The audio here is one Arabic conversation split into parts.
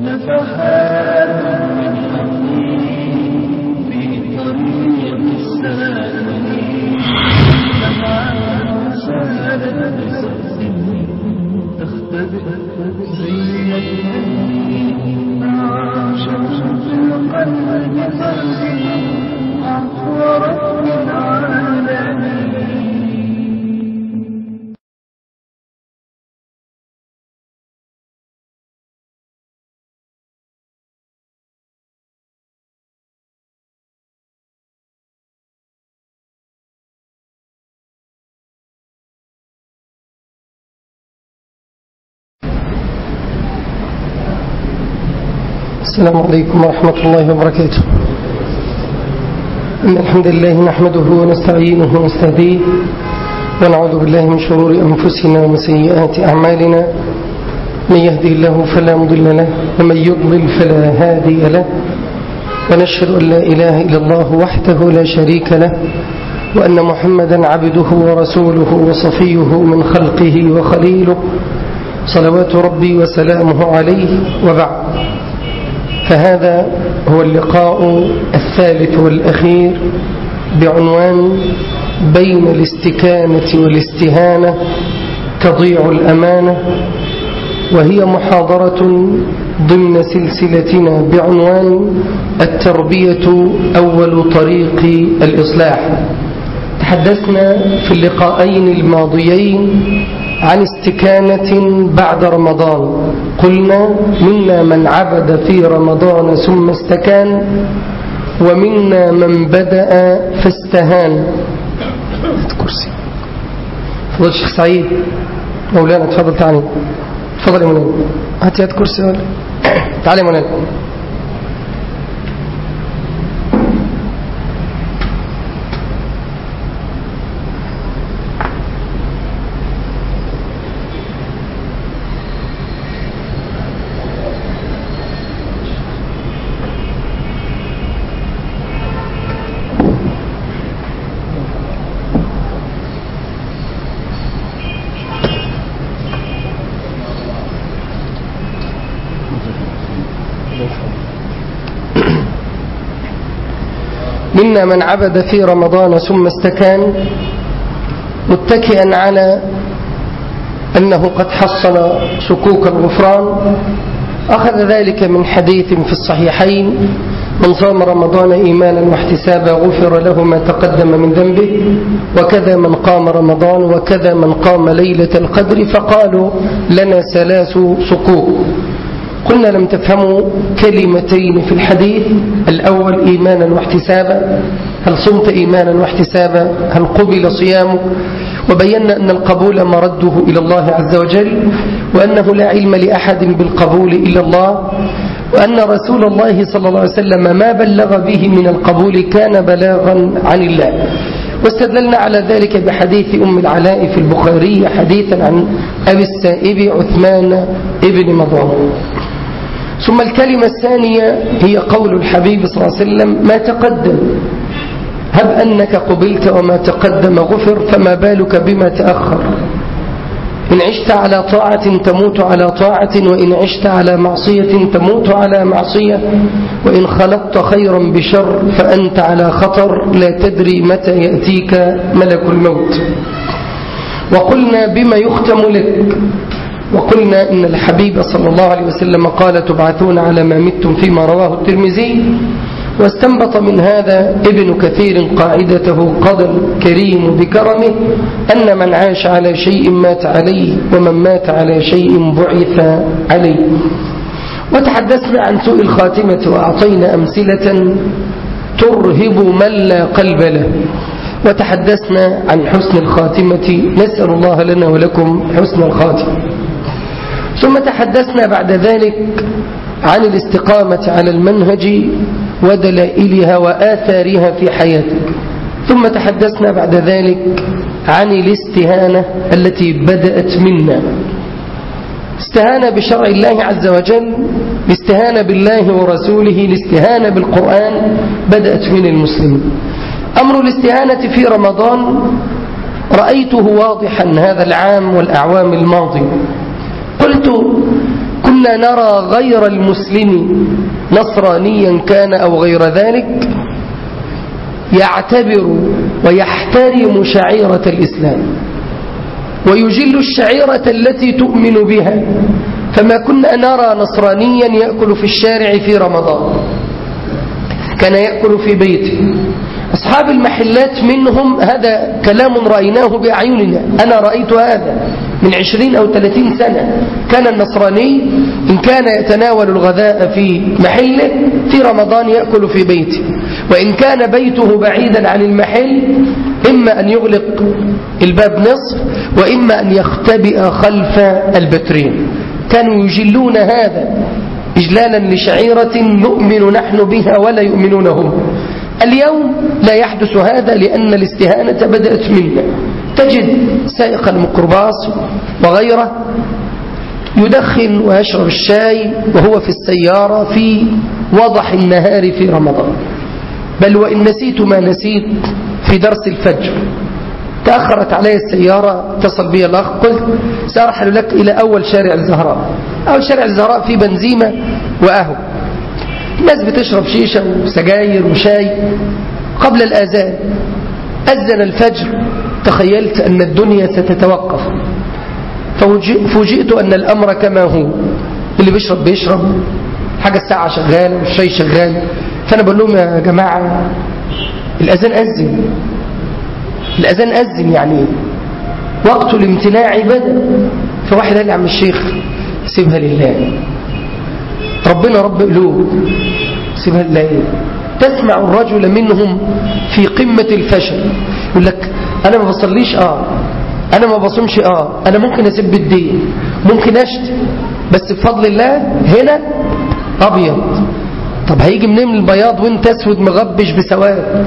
نفحات من حنين في طريق السالمين سالت بصف تختبئ زي السلام عليكم ورحمة الله وبركاته. إن الحمد لله نحمده ونستعينه ونستهديه ونعوذ بالله من شرور أنفسنا ومن سيئات أعمالنا. من يهدي الله فلا مضل له ومن يضلل فلا هادي له. ونشهد أن لا إله إلا الله وحده لا شريك له وأن محمدا عبده ورسوله وصفيه من خلقه وخليله. صلوات ربي وسلامه عليه. وبعد. فهذا هو اللقاء الثالث والأخير بعنوان بين الاستكانة والاستهانة تضيع الأمانة وهي محاضرة ضمن سلسلتنا بعنوان التربية أول طريق الإصلاح. تحدثنا في اللقاءين الماضيين عن استكانة بعد رمضان. قلنا منا من عبد في رمضان ثم استكان ومنا من بدأ فاستهان. كرسي. فضل الشيخ سعيد مولانا تفضل تعالي. تفضل يا مولانا. هات يد كرسي. تعالي يا مولانا. منا من عبد في رمضان ثم استكان متكئا على أنه قد حصل صكوك الغفران. أخذ ذلك من حديث في الصحيحين من صام رمضان إيمانا واحتسابا غفر له ما تقدم من ذنبه. وكذا من قام رمضان وكذا من قام ليلة القدر فقالوا لنا ثلاث صكوك قلنا لم تفهموا كلمتين في الحديث. الأول إيمانا واحتسابا هل صمت إيمانا واحتسابا؟ هل قبل صيامك؟ وبينا أن القبول مرده إلى الله عز وجل وأنه لا علم لأحد بالقبول إلا الله وأن رسول الله صلى الله عليه وسلم ما بلغ به من القبول كان بلاغا عن الله. واستدلنا على ذلك بحديث أم العلاء في البخاري حديثا عن أبي السائب عثمان ابن مضان ثم الكلمة الثانية هي قول الحبيب صلى الله عليه وسلم ما تقدم؟ هب أنك قبلت وما تقدم غفر فما بالك بما تأخر. إن عشت على طاعة تموت على طاعة وإن عشت على معصية تموت على معصية وإن خلطت خيرا بشر فأنت على خطر لا تدري متى يأتيك ملك الموت. وقلنا بما يختم لك. وقلنا إن الحبيب صلى الله عليه وسلم قال تبعثون على ما متم فيما رواه الترمذي واستنبط من هذا ابن كثير قاعدته قضى الكريم بكرمه أن من عاش على شيء مات عليه ومن مات على شيء بعث عليه. وتحدثنا عن سوء الخاتمة وأعطينا أمثلة ترهب من لا قلب له. وتحدثنا عن حسن الخاتمة نسأل الله لنا ولكم حسن الخاتمة. ثم تحدثنا بعد ذلك عن الاستقامة على المنهج ودلائلها وآثارها في حياتك. ثم تحدثنا بعد ذلك عن الاستهانة التي بدأت منا. استهانة بشرع الله عز وجل الاستهانة بالله ورسوله الاستهانة بالقرآن بدأت من المسلمين أمر الاستهانة في رمضان رأيته واضحا هذا العام والأعوام الماضية. قلت كنا نرى غير المسلم نصرانيا كان أو غير ذلك يعتبر ويحترم شعيرة الإسلام ويجل الشعيرة التي تؤمن بها فما كنا نرى نصرانيا يأكل في الشارع في رمضان كان يأكل في بيته. أصحاب المحلات منهم هذا كلام رأيناه بأعيننا. أنا رأيت هذا من عشرين أو ثلاثين سنة. كان النصراني إن كان يتناول الغذاء في محله في رمضان يأكل في بيته. وإن كان بيته بعيدا عن المحل إما أن يغلق الباب نصف وإما أن يختبئ خلف البترين. كانوا يجلون هذا. إجلالا لشعيرة نؤمن نحن بها ولا يؤمنون هم اليوم لا يحدث هذا لأن الاستهانة بدأت منا. تجد سائق الميكروباص وغيره يدخن ويشرب الشاي وهو في السيارة في وضح النهار في رمضان. بل وإن نسيت ما نسيت في درس الفجر. تأخرت علي السيارة اتصل بي الأخ قلت سأرحل لك إلى أول شارع الزهراء. أول شارع الزهراء في بنزيمة وأهو الناس بتشرب شيشة وسجاير وشاي قبل الآذان. أذن الفجر. تخيلت أن الدنيا ستتوقف. فوجئت أن الأمر كما هو. اللي بيشرب بيشرب. حاجة الساعة شغالة والشاي شغال. فأنا بقول لهم يا جماعة الأذان أذن. الأذان أذن يعني. وقت الامتناع بدأ فواحد قال لي عم الشيخ سيبها لله. ربنا رب قلوب سيبها لله. تسمع الرجل منهم في قمة الفشل. يقول لك أنا ما بصليش آه. أنا ما بصومش آه. أنا ممكن أسب الدين ممكن أشتي بس بفضل الله هنا أبيض. طب هيجي منين البياض وانت أسود مغبش بسواد؟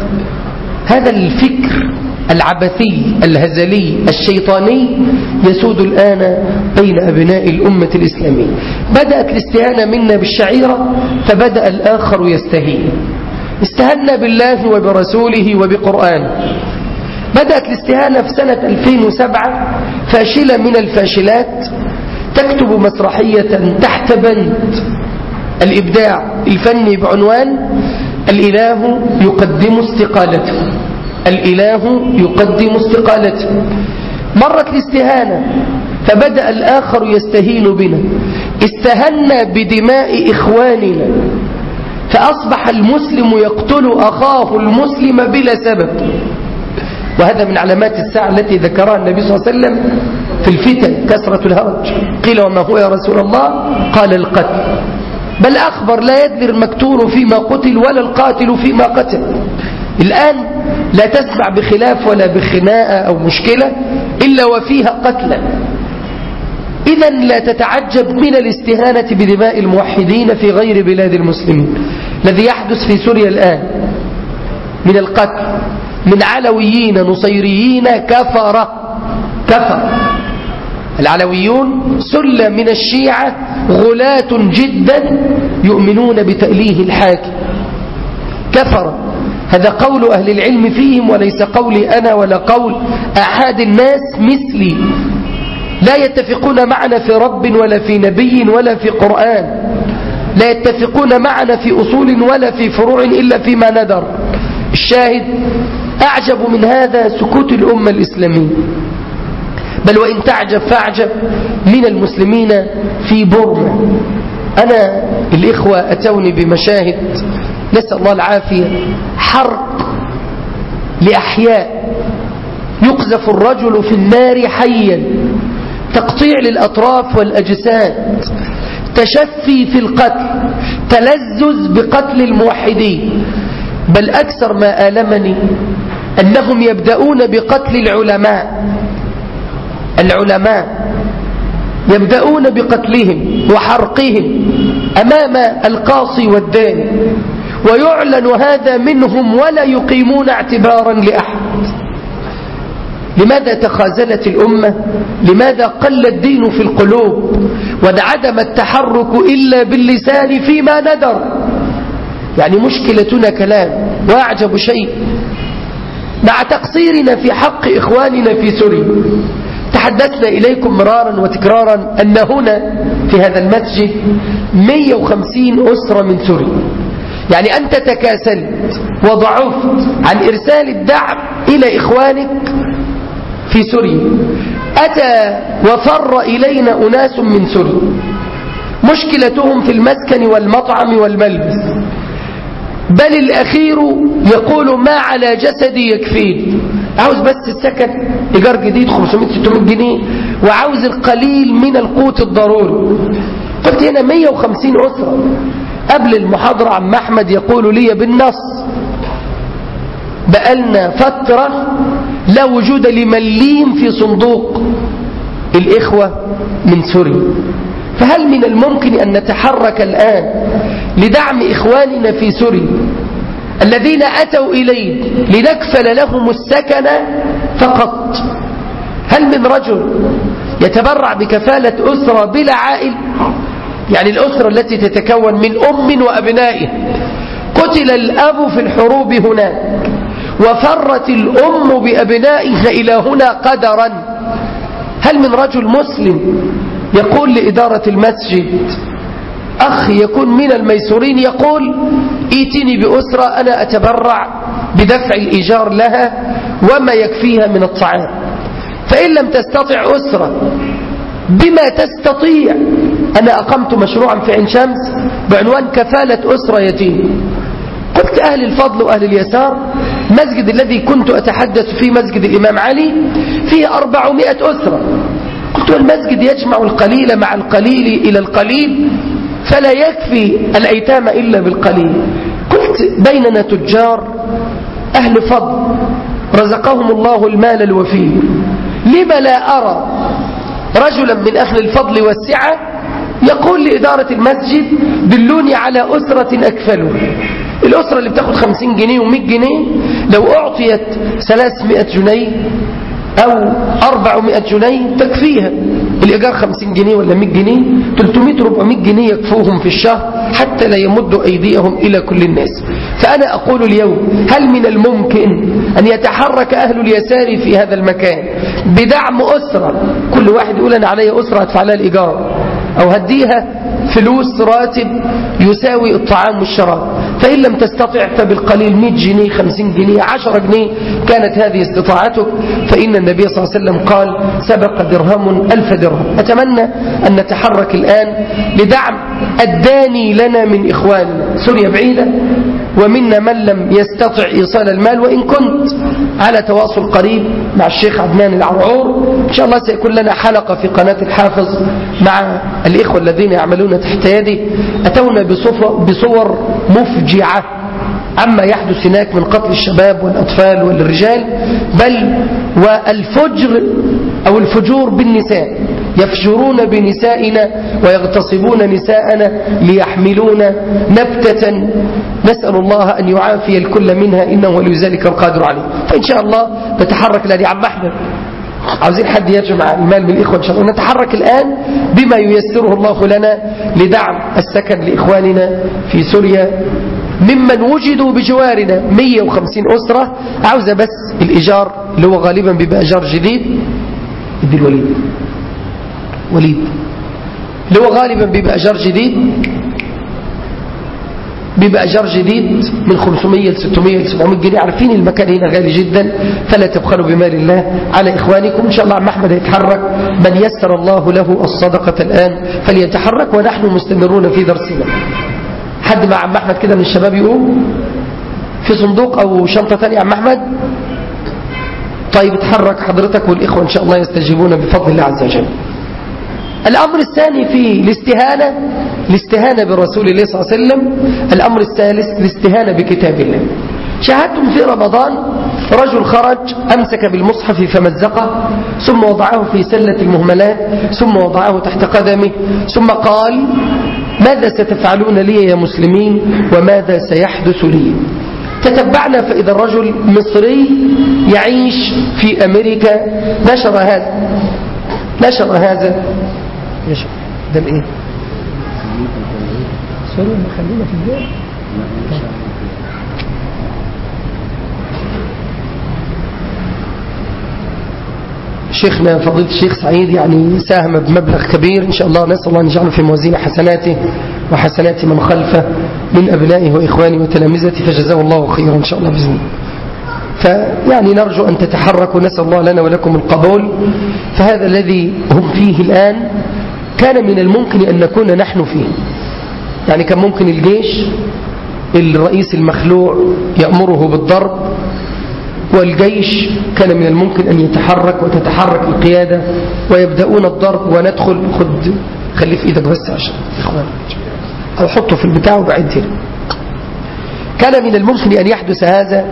هذا الفكر. العبثي الهزلي الشيطاني يسود الآن بين أبناء الأمة الإسلامية. بدأت الاستهانة منا بالشعيرة فبدأ الآخر يستهين. استهنا بالله وبرسوله وبقرآنه بدأت الاستهانة في سنة 2007 فاشلة من الفاشلات تكتب مسرحية تحت بند. الإبداع الفني بعنوان الإله يقدم استقالته. الإله يقدم استقالته. مرت الاستهانة فبدأ الآخر يستهين بنا. استهنا بدماء إخواننا فأصبح المسلم يقتل أخاه المسلم بلا سبب. وهذا من علامات الساعة التي ذكرها النبي صلى الله عليه وسلم في الفتن كثرة الهرج. قيل وما هو يا رسول الله؟ قال القتل. بل أخبر لا يدري المقتول فيما قتل ولا القاتل فيما قتل. الآن لا تسمع بخلاف ولا بخناقة أو مشكلة إلا وفيها قتلا. إذا لا تتعجب من الاستهانة بدماء الموحدين في غير بلاد المسلمين الذي يحدث في سوريا الآن من القتل من علويين نصيريين كفر. كفر. العلويون سلة من الشيعة غلاة جدا يؤمنون بتأليه الحاكم. كفر. هذا قول أهل العلم فيهم وليس قولي أنا ولا قول أحد الناس مثلي. لا يتفقون معنا في رب ولا في نبي ولا في قرآن. لا يتفقون معنا في أصول ولا في فروع إلا فيما ندر الشاهد أعجب من هذا سكوت الأمة الإسلامية. بل وإن تعجب فاعجب من المسلمين في بورما. أنا الإخوة أتوني بمشاهد نسأل الله العافية. حرق لأحياء. يقذف الرجل في النار حيا. تقطيع للأطراف والأجساد. تشفي في القتل. تلذذ بقتل الموحدين. بل أكثر ما آلمني أنهم يبدأون بقتل العلماء. العلماء يبدأون بقتلهم وحرقهم أمام القاصي والداني ويعلن هذا منهم ولا يقيمون اعتبارا لأحد. لماذا تخاذلت الأمة؟ لماذا قل الدين في القلوب؟ وانعدم التحرك إلا باللسان فيما ندر يعني مشكلتنا كلام وأعجب شيء. مع تقصيرنا في حق إخواننا في سوريا تحدثنا إليكم مرارا وتكرارا أن هنا في هذا المسجد 150 أسرة من سوريا. يعني أنت تكاسلت وضعفت عن إرسال الدعم إلى إخوانك في سوريا. أتى وفر إلينا أناس من سوريا. مشكلتهم في المسكن والمطعم والملبس. بل الأخير يقول ما على جسدي يكفيني. عاوز بس السكن إيجار جديد 500-600 جنيه. وعاوز القليل من القوت الضروري. قلت هنا 150 أسرة قبل المحاضرة عم أحمد يقول لي بالنص بقالنا فترة لا وجود لمليم في صندوق الإخوة من سوريا. فهل من الممكن أن نتحرك الآن لدعم إخواننا في سوريا الذين أتوا إلينا لنكفل لهم السكن فقط؟ هل من رجل يتبرع بكفالة أسرة بلا عائل يعني الأسرة التي تتكون من أم وأبنائه قتل الأب في الحروب هناك وفرت الأم بأبنائها إلى هنا قدرا. هل من رجل مسلم يقول لإدارة المسجد أخ يكون من الميسورين يقول ايتني بأسرة أنا أتبرع بدفع الإيجار لها وما يكفيها من الطعام. فإن لم تستطع أسرة بما تستطيع أنا أقمت مشروعا في عين شمس بعنوان كفالة أسرة يتيم. قلت أهل الفضل وأهل اليسار مسجد الذي كنت أتحدث فيه مسجد الإمام علي فيه أربعمائة أسرة. قلت المسجد يجمع القليل مع القليل إلى القليل فلا يكفي الأيتام إلا بالقليل. قلت بيننا تجار أهل فضل رزقهم الله المال الوفير لما لا أرى رجلا من أهل الفضل والسعة يقول لإدارة المسجد دلوني على أسرة أكفله الأسرة اللي بتاخد خمسين جنيه ومئة جنيه لو أعطيت ثلاثمائة جنيه أو أربعمائة جنيه تكفيها. الإيجار خمسين جنيه ولا مئة جنيه تلتمائة ربعمائة جنيه يكفوهم في الشهر حتى لا يمدوا أيديهم إلى كل الناس. فأنا أقول اليوم هل من الممكن أن يتحرك أهل اليسار في هذا المكان؟ بدعم أسرة. كل واحد يقول أنا علي أسرة أدفع لها الإيجار. أو هديها فلوس راتب يساوي الطعام والشراب. فإن لم تستطع فبالقليل 100 جنيه 50 جنيه 10 جنيه كانت هذه استطاعتك. فإن النبي صلى الله عليه وسلم قال سبق درهم ألف درهم. أتمنى أن نتحرك الآن لدعم الداني لنا من إخواننا. سوريا بعيدة ومنا من لم يستطع إيصال المال وإن كنت على تواصل قريب مع الشيخ عدنان العرعور. إن شاء الله سيكون لنا حلقة في قناة الحافظ مع الإخوة الذين يعملون تحت يدي أتونا بصور مفجعة. عما يحدث هناك من قتل الشباب والأطفال والرجال بل والفجر أو الفجور بالنساء. يفجرون بنسائنا ويغتصبون نساءنا ليحملون نبتة. نسأل الله أن يعافي الكل منها إنه ولي ذلك القادر عليه. فإن شاء الله نتحرك لدي عم أحمد عاوزين حد يجمع المال من الإخوة إن شاء الله. نتحرك الآن بما ييسره الله لنا لدعم السكن لإخواننا في سوريا ممن وجدوا بجوارنا 150 أسرة. عاوزة بس الإيجار اللي هو غالبا بيبقى إيجار جديد. ادي الوليد. وليد. اللي هو غالبا بيبقى إيجار جديد. بيبقى إيجار جديد من 500 ل 600 ل 700 جنيه. عارفين المكان هنا غالي جدا. فلا تبخلوا بمال الله على إخوانكم. إن شاء الله عم أحمد يتحرك من يسر الله له الصدقة الآن فليتحرك ونحن مستمرون في درسنا. حد مع عم أحمد كده من الشباب يقوم في صندوق أو شنطة ثانية عم أحمد؟ طيب اتحرك حضرتك والإخوة إن شاء الله يستجيبون بفضل الله عز وجل. الأمر الثاني في الاستهانة الاستهانة برسول الله صلى الله عليه وسلم الأمر الثالث الاستهانة بكتاب الله. شاهدتم في رمضان رجل خرج أمسك بالمصحف فمزقه ثم وضعه في سلة المهملات ثم وضعه تحت قدمه ثم قال ماذا ستفعلون لي يا مسلمين؟ وماذا سيحدث لي؟ تتبعنا فإذا الرجل مصري يعيش في أمريكا. نشر هذا نشر هذا. يشر ده الايه سوري خلينا في البيت. شيخنا فضيلة الشيخ سعيد يعني ساهم بمبلغ كبير إن شاء الله. نسأل الله أن يجعله في موازين حسناته وحسنات من خلفه من أبنائه وإخوانه وتلامذته. فجزاه الله خيرا إن شاء الله بإذن فيعني نرجو أن تتحركوا. نسأل الله لنا ولكم القبول. فهذا الذي هم فيه الآن كان من الممكن أن نكون نحن فيه. يعني كان ممكن الجيش الرئيس المخلوع يأمره بالضرب والجيش كان من الممكن أن يتحرك وتتحرك القيادة ويبدأون الضرب وندخل. خد خليه في إيدك بس عشان إخوان. أو حطه في البتاع وبعد كان من الممكن أن يحدث هذا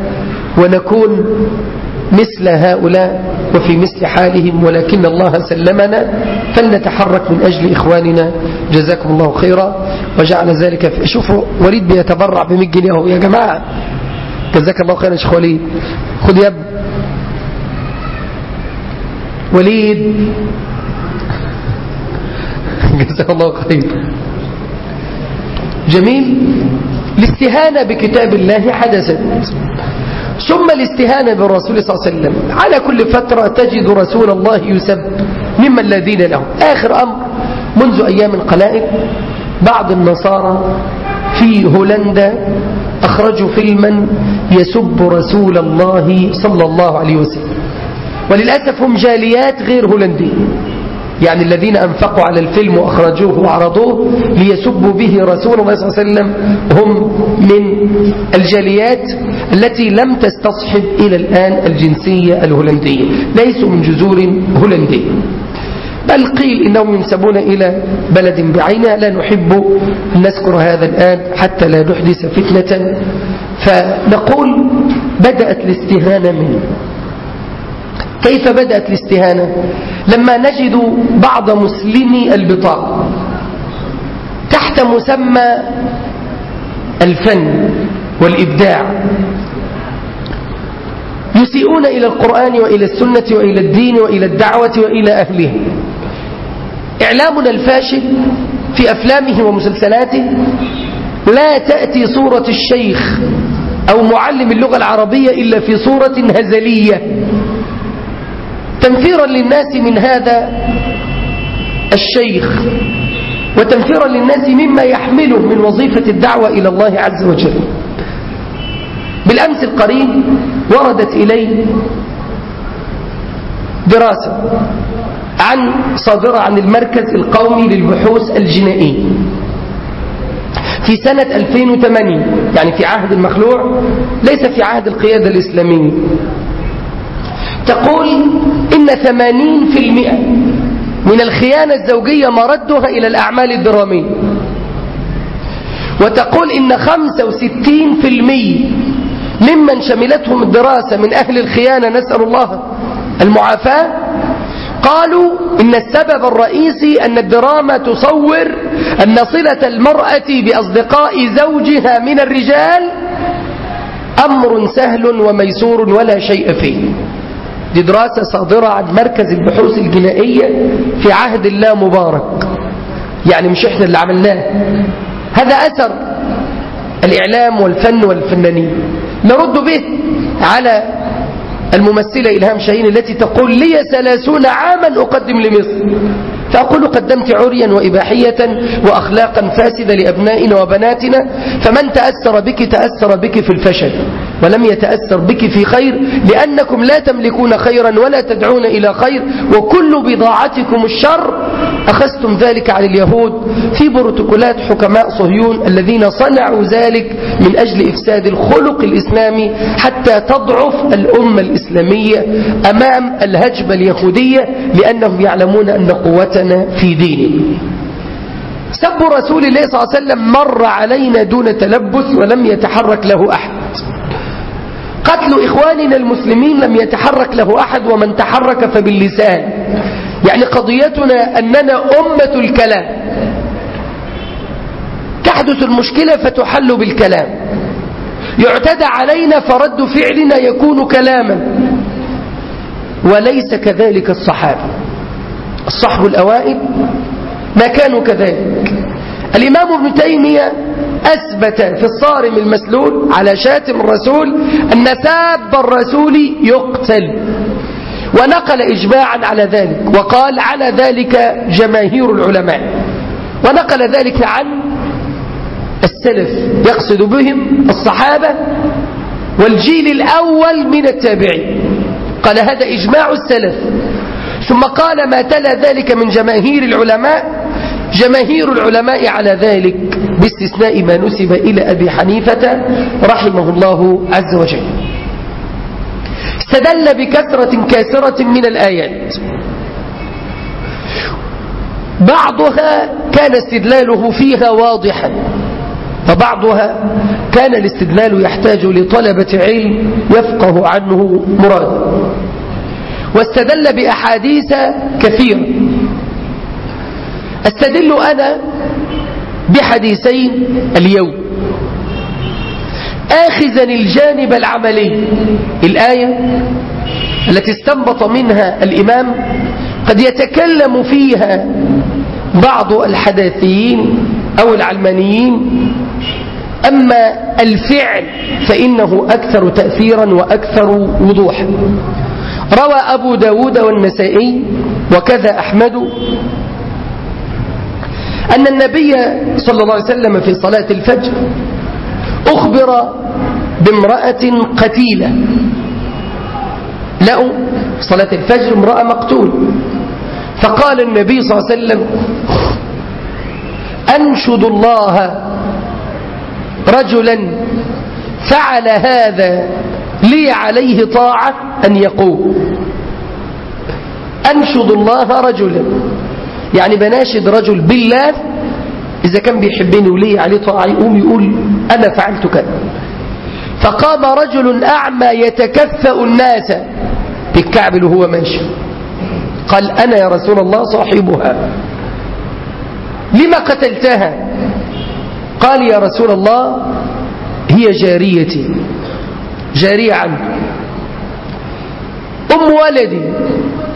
ونكون مثل هؤلاء وفي مثل حالهم ولكن الله سلمنا فلنتحرك من أجل إخواننا. جزاكم الله خيرا. وجعل ذلك في شوفوا وليد بيتبرع ب 100 جنيه يا جماعة جزاك الله خيرا شيخ وليد. خد يا ابني وليد. جزاك الله خير. جميل. الاستهانة بكتاب الله حدثت. ثم الاستهانة بالرسول صلى الله عليه وسلم. على كل فترة تجد رسول الله يسب مما الذين له آخر أمر منذ أيام قلائل بعض النصارى في هولندا أخرجوا فيلما يسب رسول الله صلى الله عليه وسلم. وللأسف هم جاليات غير هولندية يعني الذين أنفقوا على الفيلم وأخرجوه وعرضوه ليسبوا به رسول الله صلى الله عليه وسلم هم من الجاليات التي لم تستصحب إلى الآن الجنسية الهولندية ليسوا من جذور هولندية بل قيل إنهم ينسبون إلى بلد بعينها لا نحب أن نذكر هذا الآن حتى لا نحدث فتنة. فنقول بدأت الاستهانة منه. كيف بدأت الاستهانة؟ لما نجد بعض مسلمي البطاقة تحت مسمى الفن والإبداع يسيئون إلى القرآن وإلى السنة وإلى الدين وإلى الدعوة وإلى أهله. إعلامنا الفاشل في أفلامه ومسلسلاته لا تأتي صورة الشيخ أو معلم اللغة العربية إلا في صورة هزلية. تنفيرا للناس من هذا الشيخ وتنفيرا للناس مما يحمله من وظيفة الدعوة إلى الله عز وجل. بالأمس القريب وردت إلي دراسة عن صادرة عن المركز القومي للبحوث الجنائية في سنة 2008 يعني في عهد المخلوع ليس في عهد القيادة الإسلامية. تقول إن 80% من الخيانة الزوجية مردها إلى الأعمال الدرامية. وتقول إن 65% ممن شملتهم الدراسة من أهل الخيانة نسأل الله المعافاة. قالوا إن السبب الرئيسي أن الدراما تصور أن صلة المرأة بأصدقاء زوجها من الرجال أمر سهل وميسور ولا شيء فيه. دي دراسة صادرة عن مركز البحوث الجنائية في عهد الله مبارك. يعني مش إحنا اللي عملناه. هذا أثر الإعلام والفن والفنانين. نرد به على الممثلة إلهام شاهين التي تقول لي ثلاثون عاما أقدم لمصر. فأقول قدمت عريا وإباحية وأخلاقا فاسدة لأبنائنا وبناتنا فمن تأثر بك تأثر بك في الفشل. ولم يتأثر بك في خير لأنكم لا تملكون خيرا ولا تدعون إلى خير وكل بضاعتكم الشر. أخذتم ذلك على اليهود. في بروتوكولات حكماء صهيون الذين صنعوا ذلك من أجل إفساد الخلق الإسلامي حتى تضعف الأمة الإسلامية أمام الهجمة اليهودية لأنهم يعلمون أن قوتنا في ديننا سب رسول الله صلى الله عليه وسلم مر علينا دون تلبس ولم يتحرك له أحد. قتل إخواننا المسلمين لم يتحرك له أحد ومن تحرك فباللسان. يعني قضيتنا أننا أمة الكلام. تحدث المشكلة فتحل بالكلام. يعتدى علينا فرد فعلنا يكون كلاما. وليس كذلك الصحابة. الصحب الأوائل ما كانوا كذلك. الإمام ابن تيمية أثبت في الصارم المسلول على شاتم الرسول أن ساب الرسول يقتل. ونقل إجماعا على ذلك وقال على ذلك جماهير العلماء. ونقل ذلك عن السلف يقصد بهم الصحابة والجيل الأول من التابعين. قال هذا إجماع السلف. ثم قال ما تلا ذلك من جماهير العلماء. جماهير العلماء على ذلك. باستثناء ما نسب إلى أبي حنيفة رحمه الله عز وجل. استدل بكثرة كاسرة من الآيات. بعضها كان استدلاله فيها واضحا وبعضها كان الاستدلال يحتاج لطلبة علم يفقه عنه مرادا واستدل بأحاديث كثيرة. أستدل أنا بحديثين اليوم. آخذا الجانب العملي. الآية التي استنبط منها الإمام قد يتكلم فيها بعض الحداثيين أو العلمانيين. أما الفعل فإنه أكثر تأثيرا وأكثر وضوحا. روى أبو داود والنسائي وكذا أحمد أن النبي صلى الله عليه وسلم في صلاة الفجر أخبر بامرأة قتيلة. لقوا صلاة الفجر امرأة مقتول. فقال النبي صلى الله عليه وسلم أنشد الله رجلا فعل هذا لي عليه طاعة أن يقول أنشد الله رجلا. يعني بناشد رجل بالله إذا كان بيحبني ولي عليه طاعة يقوم يقول أنا فعلت كذا فقام رجل أعمى يتكفأ الناس بالكعب وهو ماشي. قال أنا يا رسول الله صاحبها. لما قتلتها؟ قال يا رسول الله هي جاريتي. جارية عنك أم ولدي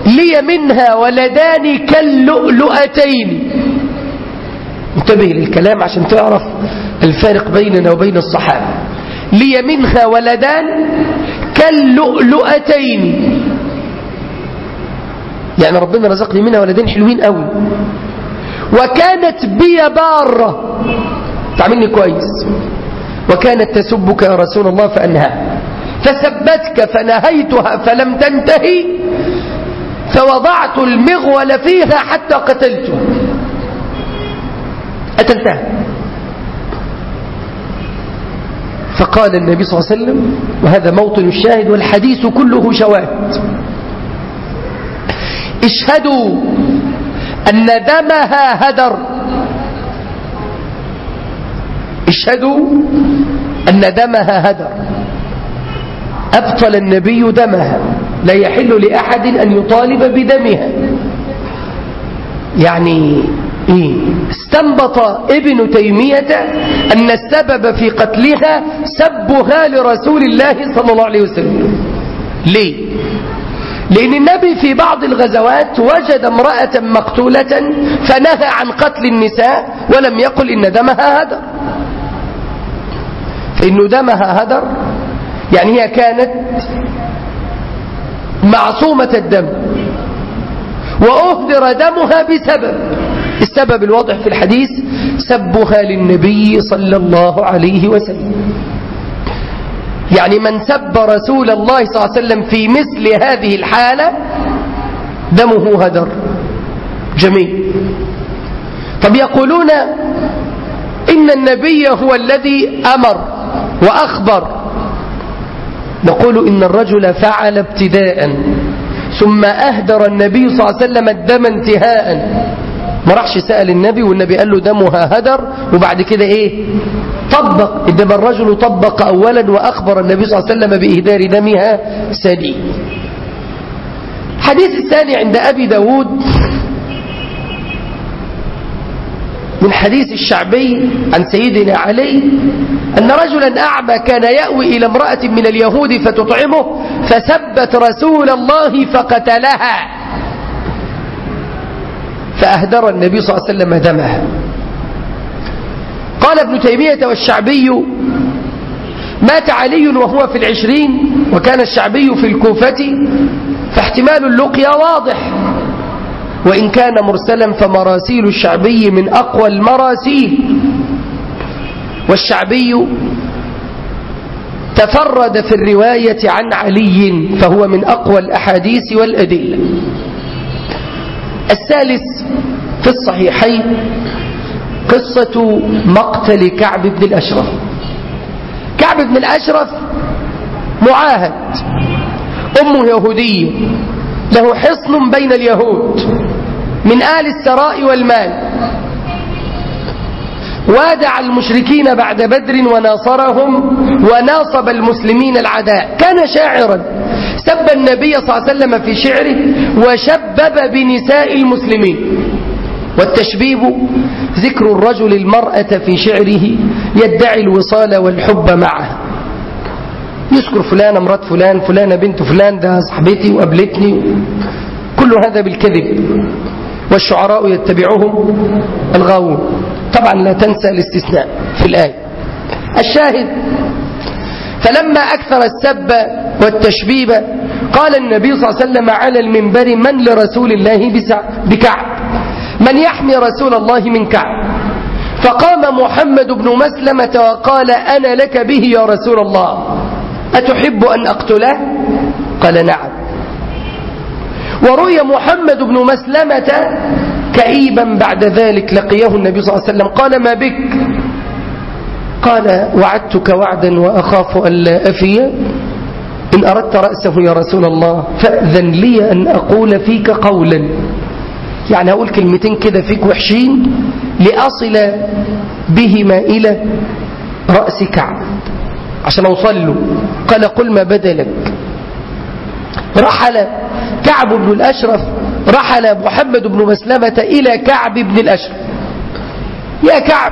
لي منها ولدان كاللؤلؤتين. انتبه للكلام عشان تعرف الفارق بيننا وبين الصحابة. لي منها ولدان كاللؤلؤتين. يعني ربنا رزقني منها ولدين حلوين قوي. وكانت بي بارة. تعملني كويس. وكانت تسبك يا رسول الله فأنهاها. فسبتك فنهيتها فلم تنتهي. فوضعت المغول فيها حتى قتلته قتلتها. فقال النبي صلى الله عليه وسلم وهذا موطن الشاهد والحديث كله شواهد. اشهدوا أن دمها هدر. اشهدوا أن دمها هدر. أبطل النبي دمها. لا يحل لأحد أن يطالب بدمها يعني إيه؟ استنبط ابن تيمية أن السبب في قتلها سبها لرسول الله صلى الله عليه وسلم ليه؟ لأن النبي في بعض الغزوات وجد امرأة مقتولة فنهى عن قتل النساء ولم يقل إن دمها هدر فإن دمها هدر يعني هي كانت معصومة الدم. وأهدر دمها بسبب. السبب الواضح في الحديث سبها للنبي صلى الله عليه وسلم. يعني من سب رسول الله صلى الله عليه وسلم في مثل هذه الحالة دمه هدر. جميل. طب يقولون إن النبي هو الذي أمر وأخبر نقول إن الرجل فعل ابتداء ثم أهدر النبي صلى الله عليه وسلم الدم انتهاء. ما راحش سأل النبي والنبي قال له دمها هدر وبعد كده إيه؟ طبق. إنما الرجل طبق أولا وأخبر النبي صلى الله عليه وسلم بإهدار دمها ثانيا الحديث الثاني عند أبي داود من حديث الشعبي عن سيدنا علي أن رجلا أعمى كان يأوي إلى امرأة من اليهود فتطعمه فسبت رسول الله فقتلها. فأهدر النبي صلى الله عليه وسلم دمها قال ابن تيمية والشعبي مات علي وهو في العشرين وكان الشعبي في الكوفة فاحتمال اللقيا واضح. وإن كان مرسلا فمراسيل الشعبي من أقوى المراسيل. والشعبي تفرد في الرواية عن علي فهو من أقوى الأحاديث والأدلة. الثالث في الصحيحين قصة مقتل كعب بن الأشرف. كعب بن الأشرف معاهد أمه يهودية له حصن بين اليهود. من آل الثراء والمال. وادع المشركين بعد بدر وناصرهم وناصب المسلمين العداء. كان شاعرا. سب النبي صلى الله عليه وسلم في شعره وشبب بنساء المسلمين. والتشبيب ذكر الرجل المرأة في شعره يدعي الوصال والحب معه. يذكر فلانة مرات فلان فلانة بنت فلان ده صاحبتي وقابلتني كل هذا بالكذب. والشعراء يتبعهم الغاوون. طبعا لا تنسى الاستثناء في الآية. الشاهد فلما أكثر السب والتشبيب قال النبي صلى الله عليه وسلم على المنبر من لرسول الله بكعب. من يحمي رسول الله من كعب؟ فقام محمد بن مسلمة وقال أنا لك به يا رسول الله. أتحب أن أقتله؟ قال نعم. وروي محمد بن مسلمة كئيبا بعد ذلك لقيه النبي صلى الله عليه وسلم قال ما بك؟ قال وعدتك وعدا وأخاف ألا أفي. إن أردت رأسه يا رسول الله فأذن لي أن أقول فيك قولا. يعني أقول كلمتين كده فيك وحشين لأصل بهما إلى رأس كعب عشان أوصل له. قال قل ما بدا لك رحل كعب بن الأشرف رحل محمد بن مسلمة إلى كعب بن الأشرف. يا كعب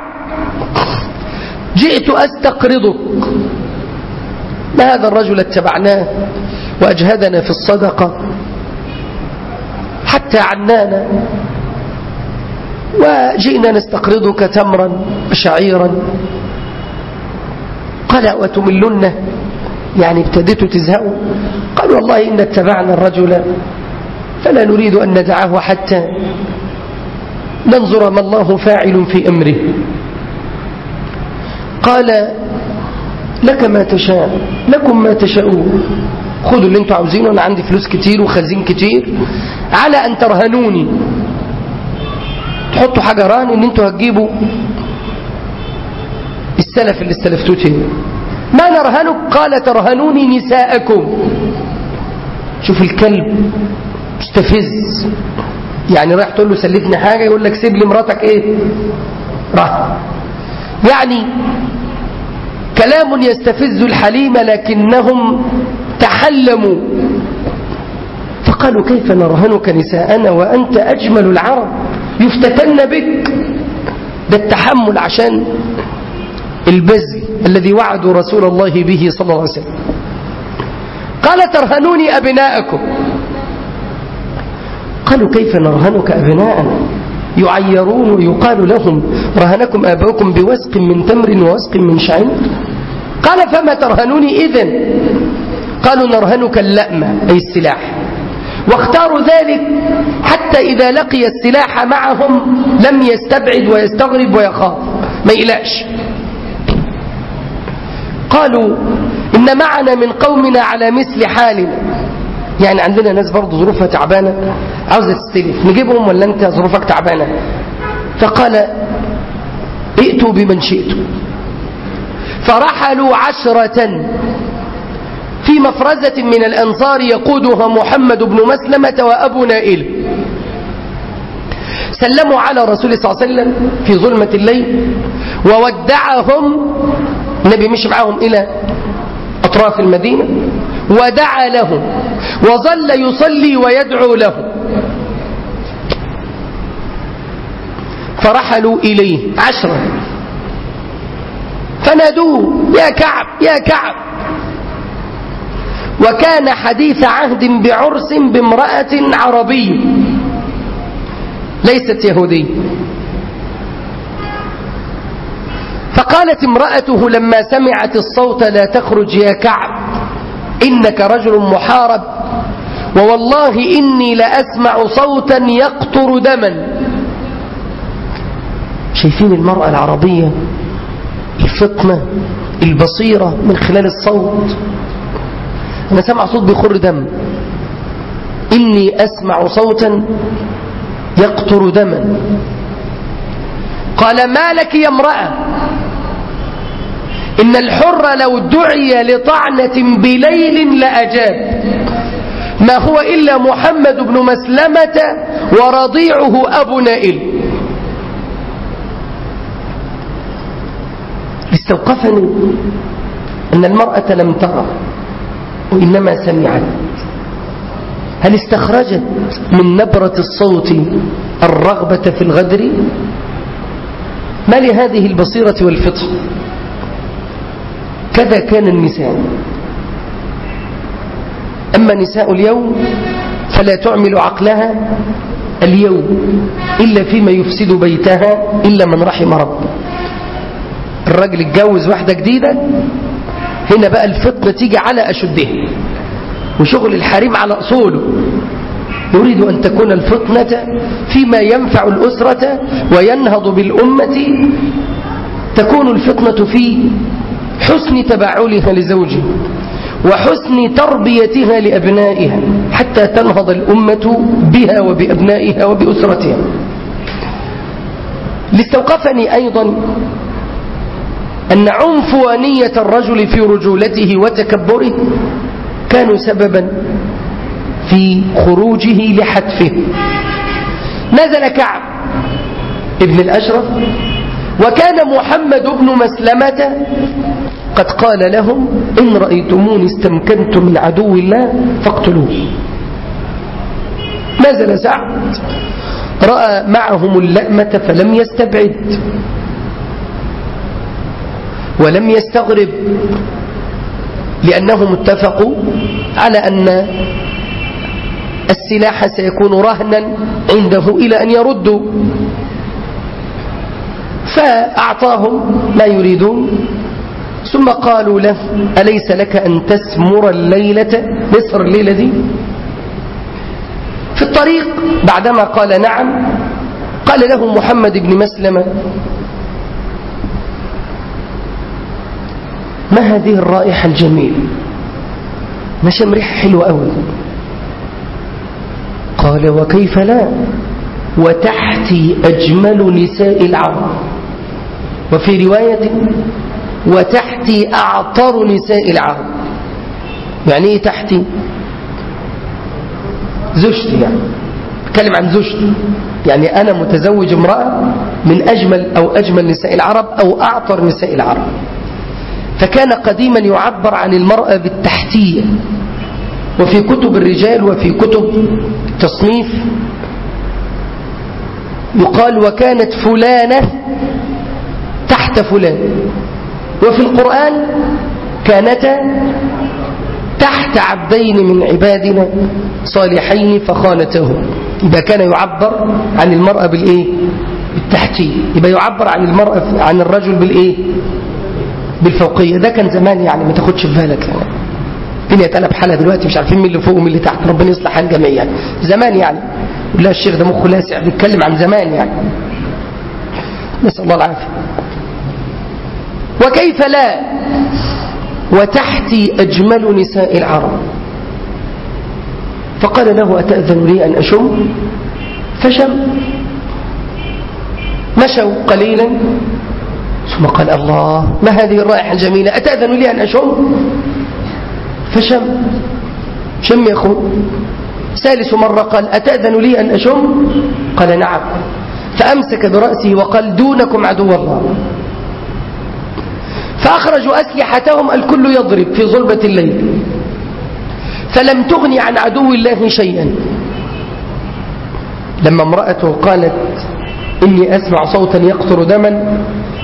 جئت أستقرضك. ما هذا الرجل اتبعناه؟ وأجهدنا في الصدقة. حتى عنانا. وجئنا نستقرضك تمرا وشعيرا قال وتملن يعني ابتديتوا تزهقوا قال والله إن اتبعنا الرجل فلا نريد أن ندعه حتى ننظر ما الله فاعل في أمره. قال لك ما تشاء لكم ما تشاءون. خذوا اللي أنتوا عاوزينه أنا عندي فلوس كتير وخزين كتير. على أن ترهنوني. تحطوا حاجة رهن إن أنتوا هتجيبوا السلف اللي استلفتوه تاني. ما نرهنك؟ قال ترهنوني نساءكم. شوف الكلب مستفز يعني رايح تقول له سلفني حاجة يقول لك سيب لي مراتك إيه؟ رهن يعني كلام يستفز الحليم لكنهم تحلموا. فقالوا كيف نرهنك نساءنا وأنت أجمل العرب؟ يفتتن بك. ده التحمل عشان البذل الذي وعدوا رسول الله به صلى الله عليه وسلم. قال ترهنوني أبناءكم. قالوا كيف نرهنك أبناءنا؟ يعيرون ويقال لهم رهنكم آباؤكم بوسق من تمر ووسق من شعير. قال فما ترهنوني إذن؟ قالوا نرهنك اللأمة أي السلاح. واختاروا ذلك حتى إذا لقي السلاح معهم لم يستبعد ويستغرب ويخاف ما يقلقش. قالوا إن معنا من قومنا على مثل حالنا. يعني عندنا ناس برضه ظروفها تعبانة عاوزة تستلف نجيبهم ولا أنت ظروفك تعبانة؟ فقال ائتوا بمن شئتم. فرحلوا عشرة في مفرزة من الأنصار يقودها محمد بن مسلمة وأبو نائل. سلموا على رسول صلى الله عليه وسلم في ظلمة الليل وودعهم النبي مشي معهم إلى أطراف المدينة ودعا لهم وظل يصلي ويدعو لهم فرحلوا إليه عشرة فنادوه يا كعب يا كعب. وكان حديث عهد بعرس بامرأة عربية ليست يهودية. فقالت امرأته لما سمعت الصوت لا تخرج يا كعب إنك رجل محارب ووالله إني لأسمع صوتا يقطر دما. شايفين المرأة العربية الفطنة البصيرة من خلال الصوت. أنا سمع صوت بيخر دم. إني أسمع صوتا يقطر دما. قال ما لك يا امرأة؟ إن الحر لو دعي لطعنة بليل لأجاب. ما هو إلا محمد بن مسلمة ورضيعه أبو نائل. استوقفني. أن المرأة لم ترى وإنما سمعت. هل استخرجت من نبرة الصوت الرغبة في الغدر؟ ما لهذه البصيرة والفطر؟ كذا كان النساء. أما نساء اليوم فلا تعمل عقلها اليوم إلا فيما يفسد بيتها إلا من رحم ربه الراجل اتجوز واحدة جديدة هنا بقى الفطنة تيجي على أشدها وشغل الحريم على أصوله. يريد أن تكون الفطنة فيما ينفع الأسرة وينهض بالأمة. تكون الفطنة في حسن تبعلها لزوجها وحسن تربيتها لأبنائها حتى تنهض الأمة بها وبأبنائها وبأسرتها. لاستوقفني أيضا أن عنفوانية الرجل في رجولته وتكبره كانوا سببا في خروجه لحتفه. نزل كعب ابن الأشرف وكان محمد بن مسلمة قد قال لهم إن رأيتموني استمكنت من عدو الله فاقتلوه. نزل سعد رأى معهم اللأمة فلم يستبعد. ولم يستغرب لأنهم اتفقوا على أن السلاح سيكون رهنا عنده إلى أن يردوا. فأعطاهم ما يريدون. ثم قالوا له أليس لك أن تسمر الليلة؟ نسر الليلة دي؟ في الطريق بعدما قال نعم قال له محمد بن مسلمة ما هذه الرائحة الجميلة؟ نشم ريحة حلوة أوي. قال وكيف لا؟ وتحتي أجمل نساء العرب. وفي رواية وتحتي أعطر نساء العرب. يعني إيه تحتي؟ زوجتي يعني. أتكلم عن زوجتي. يعني أنا متزوج امرأة من أجمل أو أجمل نساء العرب أو أعطر نساء العرب. فكان قديما يعبر عن المرأة بالتحتية. وفي كتب الرجال وفي كتب التصنيف يقال وكانت فلانة تحت فلان. وفي القرآن كانتا تحت عبدين من عبادنا صالحين فخانتهم. يبقى كان يعبر عن المرأة بالإيه؟ بالتحتية يبقى يعبر عن المرأة عن الرجل بالإيه؟ بالفوقية. ده كان زمان يعني ما تاخدش في بالك يعني. الدنيا اتقلب حالها دلوقتي مش عارفين مين اللي فوق ومين اللي تحت. ربنا يصلح حال الجميع يعني. زمان يعني. لا الشيخ ده مخه لاسع بيتكلم عن زمان يعني. نسأل الله العافية. وكيف لا؟ وتحتي أجمل نساء العرب. فقال له أتأذن لي أن أشم؟ فشم. مشوا قليلا. ثم قال الله ما هذه الرائحة الجميلة؟ أتأذن لي أن أشم؟ فشم. شم يا أخو ثالث مرة قال أتأذن لي أن أشم؟ قال نعم. فأمسك برأسه وقال دونكم عدو الله. فأخرجوا أسلحتهم الكل يضرب في ظلمة الليل. فلم تغني عن عدو الله شيئا. لما امرأته قالت إني أسمع صوتا يقطر دما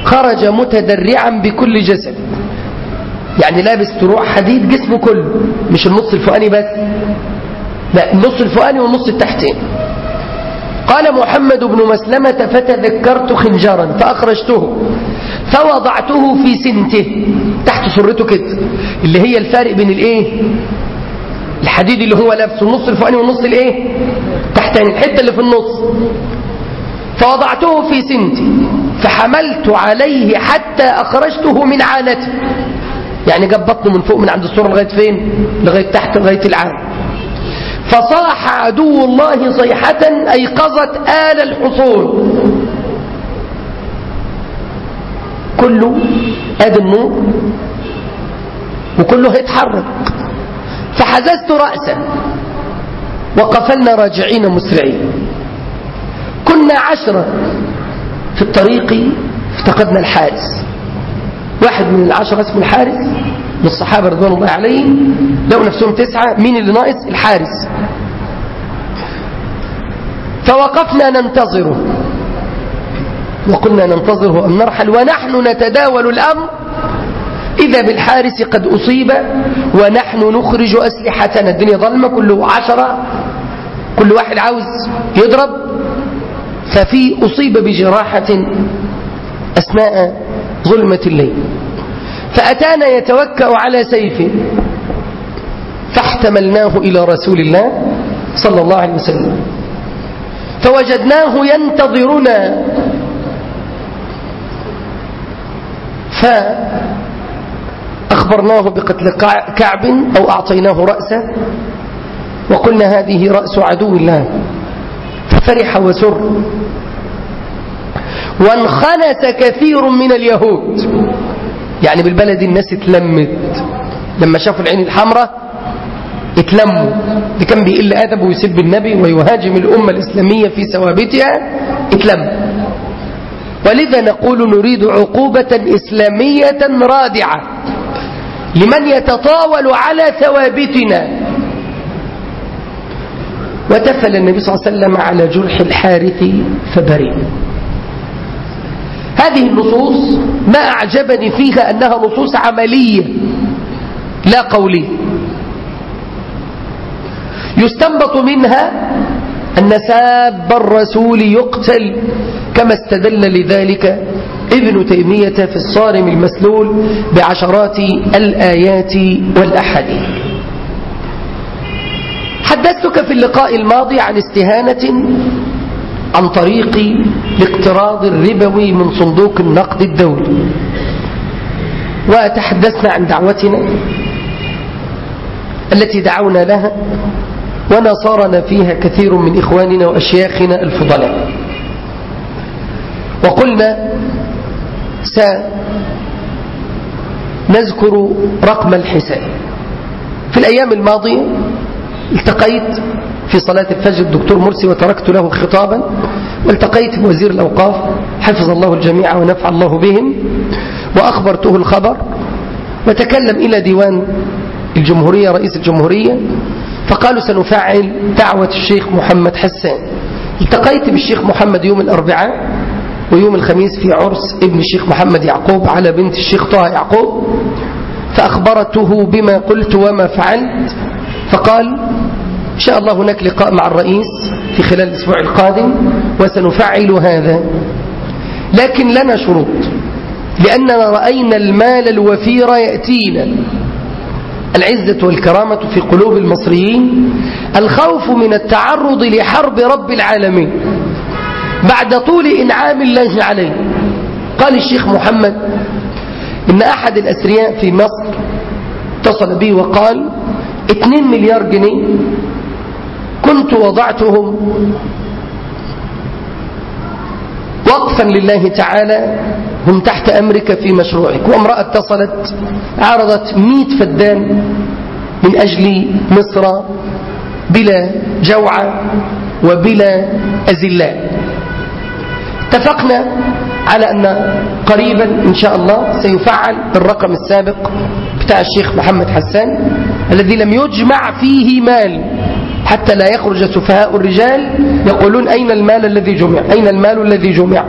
خرج متدرعا بكل جسد. يعني لابس دروع حديد جسمه كله مش النص الفوقاني بس لا النص الفوقاني والنص التحتين. قال محمد بن مسلمة فتذكرت خنجرا فأخرجته فوضعته في سنته. تحت سرته كده اللي هي الفارق بين الايه؟ الحديد اللي هو لابسه النص الفوقاني والنص الايه؟ تحتاني الحتة اللي في النص. فوضعته في سنتي فحملت عليه حتى أخرجته من عانتي يعني جاب بطنه من فوق من عند الصورة لغاية فين؟ لغاية تحت لغاية العام فصاح عدو الله صيحة أيقظت آل الحصول. كله ادي النور وكله هيتحرك فحززت رأسا وقفلنا راجعين مسرعين. كنا عشرة في الطريق افتقدنا الحارس. واحد من العشرة اسمه الحارس. من الصحابة رضوان الله عليهم. لقوا نفسهم تسعة. مين اللي ناقص؟ الحارس. فوقفنا ننتظره. وقلنا ننتظره أن نرحل. ونحن نتداول الأمر. إذا بالحارس قد أصيب. ونحن نخرج أسلحتنا. الدنيا ظلمة. كله عشرة. كل واحد عاوز يضرب. ففي أصيب بجراحة أثناء ظلمة الليل. فأتانا يتوكأ على سيفه فاحتملناه إلى رسول الله صلى الله عليه وسلم فوجدناه ينتظرنا فأخبرناه بقتل كعب أو أعطيناه رأسه وقلنا هذه رأس عدو الله ففرح وسر وانخنس كثير من اليهود يعني بالبلد الناس اتلمت. لما شافوا العين الحمراء اتلموا. اللي كان بيقل أدبه ويسب النبي ويهاجم الأمة الإسلامية في ثوابتها اتلم. ولذا نقول نريد عقوبة إسلامية رادعة. لمن يتطاول على ثوابتنا. وتفل النبي صلى الله عليه وسلم على جرح الحارث فبرئ هذه النصوص ما أعجبني فيها أنها نصوص عملية. لا قولية يستنبط منها أن ساب الرسول يقتل كما استدل لذلك ابن تيمية في الصارم المسلول بعشرات الآيات والأحاديث. حدثتك في اللقاء الماضي عن استهانة عن طريق الاقتراض الربوي من صندوق النقد الدولي. وتحدثنا عن دعوتنا التي دعونا لها ونصارنا فيها كثير من إخواننا وأشياخنا الفضلاء. وقلنا سنذكر رقم الحساب. في الأيام الماضية التقيت في صلاة الفجر الدكتور مرسي وتركت له خطابا. والتقيت بوزير الأوقاف حفظ الله الجميع ونفع الله بهم وأخبرته الخبر. وتكلم إلى ديوان الجمهورية رئيس الجمهورية فقالوا سنفعل دعوة الشيخ محمد حسان. التقيت بالشيخ محمد يوم الأربعاء ويوم الخميس في عرس ابن الشيخ محمد يعقوب على بنت الشيخ طه يعقوب. فأخبرته بما قلت وما فعلت. فقال إن شاء الله هناك لقاء مع الرئيس في خلال الأسبوع القادم وسنفعل هذا. لكن لنا شروط. لأننا رأينا المال الوفير يأتينا. العزة والكرامة في قلوب المصريين. الخوف من التعرض لحرب رب العالمين. بعد طول إنعام الله عليه. قال الشيخ محمد إن أحد الأسرياء في مصر اتصل بي وقال 2 مليار جنيه كنت وضعتهم وقفا لله تعالى هم تحت أمرك في مشروعك. وامرأة اتصلت عرضت مئة فدان من أجل مصر بلا جوعة وبلا أزلاء اتفقنا على أن قريبا إن شاء الله سيفعل الرقم السابق بتاع الشيخ محمد حسان الذي لم يجمع فيه مال. حتى لا يخرج سفهاء الرجال يقولون أين المال الذي جمع؟ أين المال الذي جمع؟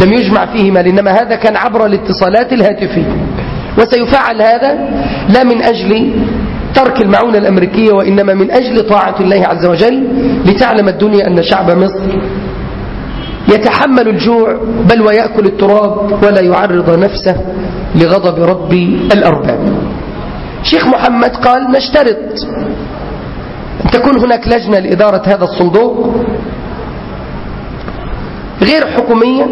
لم يجمع فيه مال إنما هذا كان عبر الاتصالات الهاتفية. وسيفعل هذا لا من أجل ترك المعونة الأمريكية وإنما من أجل طاعة الله عز وجل لتعلم الدنيا أن شعب مصر يتحمل الجوع بل ويأكل التراب ولا يعرض نفسه لغضب رب الأرباب. شيخ محمد قال نشترط تكون هناك لجنة لإدارة هذا الصندوق غير حكومية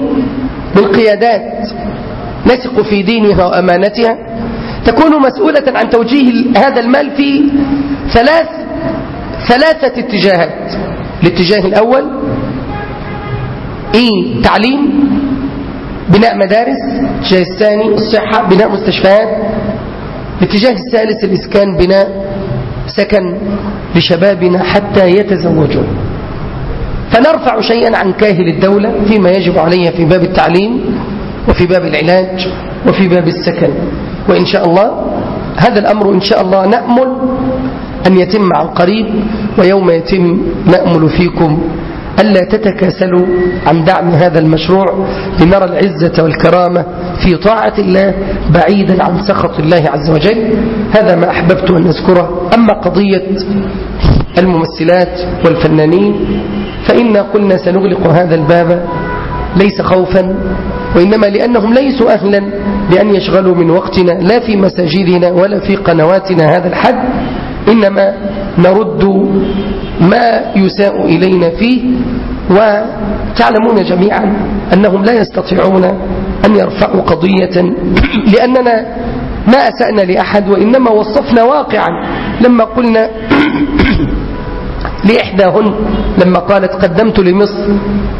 بالقيادات نثق في دينها وأمانتها تكون مسؤولة عن توجيه هذا المال في ثلاث ثلاثة اتجاهات. الاتجاه الأول إيه تعليم بناء مدارس. الاتجاه الثاني الصحة بناء مستشفيات. الاتجاه الثالث الإسكان بناء سكن لشبابنا حتى يتزوجوا. فنرفع شيئا عن كاهل الدولة فيما يجب عليها في باب التعليم وفي باب العلاج وفي باب السكن. وإن شاء الله هذا الأمر إن شاء الله نأمل أن يتم عن قريب ويوم يتم نأمل فيكم ألا تتكاسلوا عن دعم هذا المشروع. لنرى العزة والكرامة في طاعة الله بعيدا عن سخط الله عز وجل. هذا ما أحببت أن أذكره. أما قضية الممثلات والفنانين فإنا قلنا سنغلق هذا الباب ليس خوفا وإنما لأنهم ليسوا أهلا لأن يشغلوا من وقتنا لا في مساجدنا ولا في قنواتنا هذا الحد إنما نرد ما يساء إلينا فيه وتعلمون جميعا أنهم لا يستطيعون أن يرفعوا قضية. لأننا ما أسأنا لأحد وإنما وصفنا واقعا. لما قلنا لإحداهن لما قالت قدمت لمصر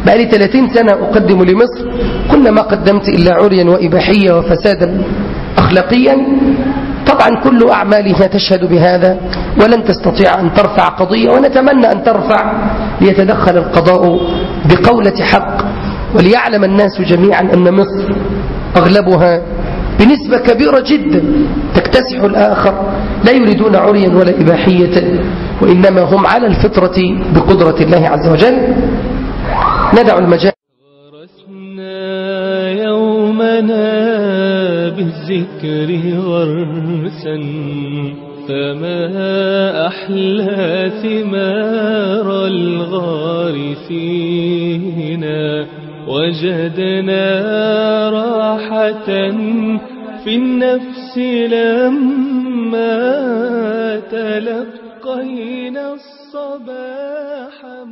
بقالي 30 سنة أقدم لمصر قلنا ما قدمت إلا عريا وإباحية وفسادا أخلاقيا. طبعا كل أعمالها تشهد بهذا ولن تستطيع أن ترفع قضية ونتمنى أن ترفع ليتدخل القضاء بقولة حق. وليعلم الناس جميعا أن مصر أغلبها بنسبة كبيرة جدا تكتسح الآخر لا يريدون عريا ولا إباحية وإنما هم على الفطرة بقدرة الله عز وجل. ندع المجال. ورثنا يومنا بالذكر غرسا فما أحلى ثمار الغارسين. وجدنا راحة في النفس لما تلقينا الصباح.